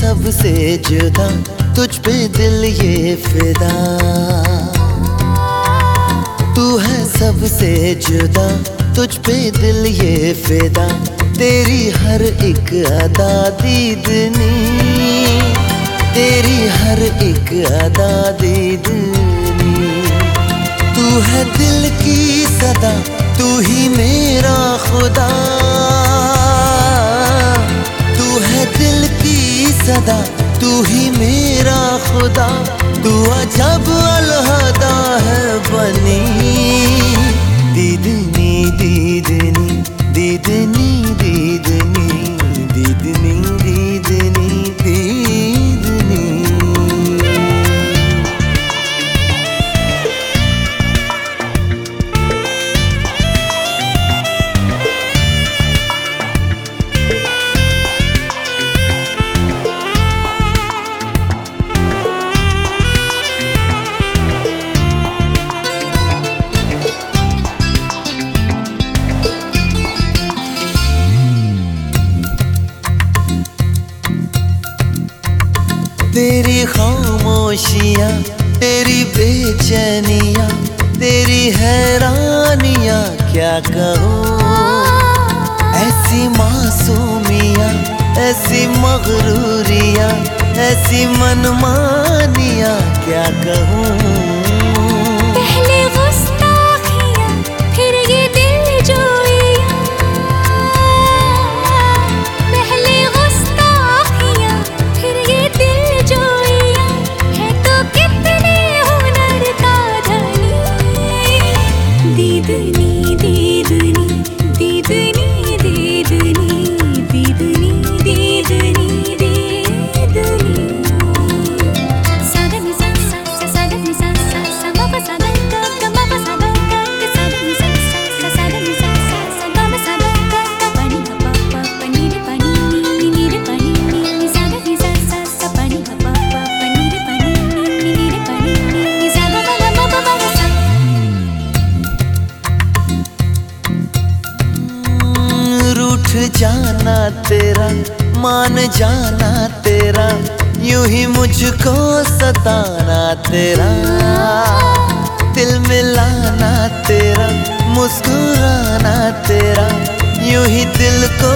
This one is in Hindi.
सबसे जुदा, तुझ पे दिल ये फिदा। तू है सबसे जुदा, तुझ पे दिल ये फिदा। तेरी हर एक अदा दीदनी, तेरी हर एक अदा दीदनी। तू है दिल की सदा, तू ही मेरा खुदा। सदा तू ही मेरा खुदा। तू जब अलहदा है बनी। तेरी खामोशियाँ, तेरी बेचैनिया, तेरी हैरानियाँ, क्या कहूँ ऐसी मासूमियाँ, ऐसी मगरूरियाँ, ऐसी मनमानियाँ, क्या कहूँ जाना तेरा, मान जाना तेरा, यूँ ही मुझको सताना तेरा। दिल मिलाना तेरा, मुस्कुराना तेरा, यूँ ही दिल को